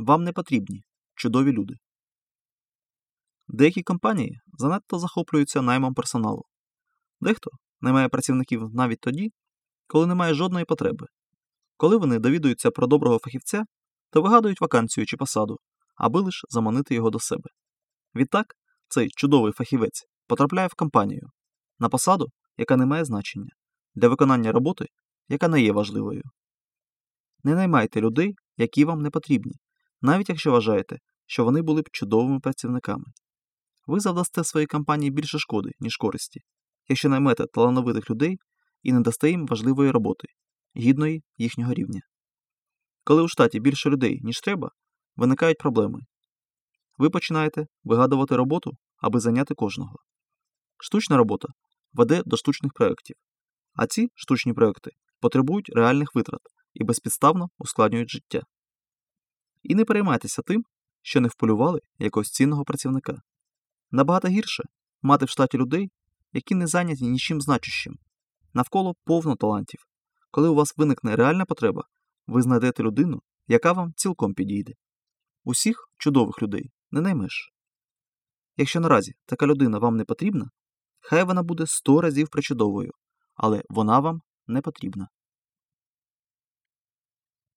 Вам не потрібні чудові люди. Деякі компанії занадто захоплюються наймом персоналу. Дехто наймає працівників навіть тоді, коли немає жодної потреби. Коли вони довідуються про доброго фахівця, то вигадують вакансію чи посаду, аби лише заманити його до себе. Відтак, цей чудовий фахівець потрапляє в компанію на посаду, яка не має значення, для виконання роботи, яка не є важливою. Не наймайте людей, які вам не потрібні, навіть якщо вважаєте, що вони були б чудовими працівниками. Ви завдасте своїй компанії більше шкоди, ніж користі, якщо наймете талановитих людей і не дасте їм важливої роботи, гідної їхнього рівня. Коли у штаті більше людей, ніж треба, виникають проблеми. Ви починаєте вигадувати роботу, аби зайняти кожного. Штучна робота веде до штучних проєктів, а ці штучні проєкти потребують реальних витрат і безпідставно ускладнюють життя. І не переймайтеся тим, що не вполювали якогось цінного працівника. Набагато гірше мати в штаті людей, які не зайняті нічим значущим. Навколо повно талантів. Коли у вас виникне реальна потреба, ви знайдете людину, яка вам цілком підійде. Усіх чудових людей не наймеш. Якщо наразі така людина вам не потрібна, хай вона буде сто разів причудовою, але вона вам не потрібна.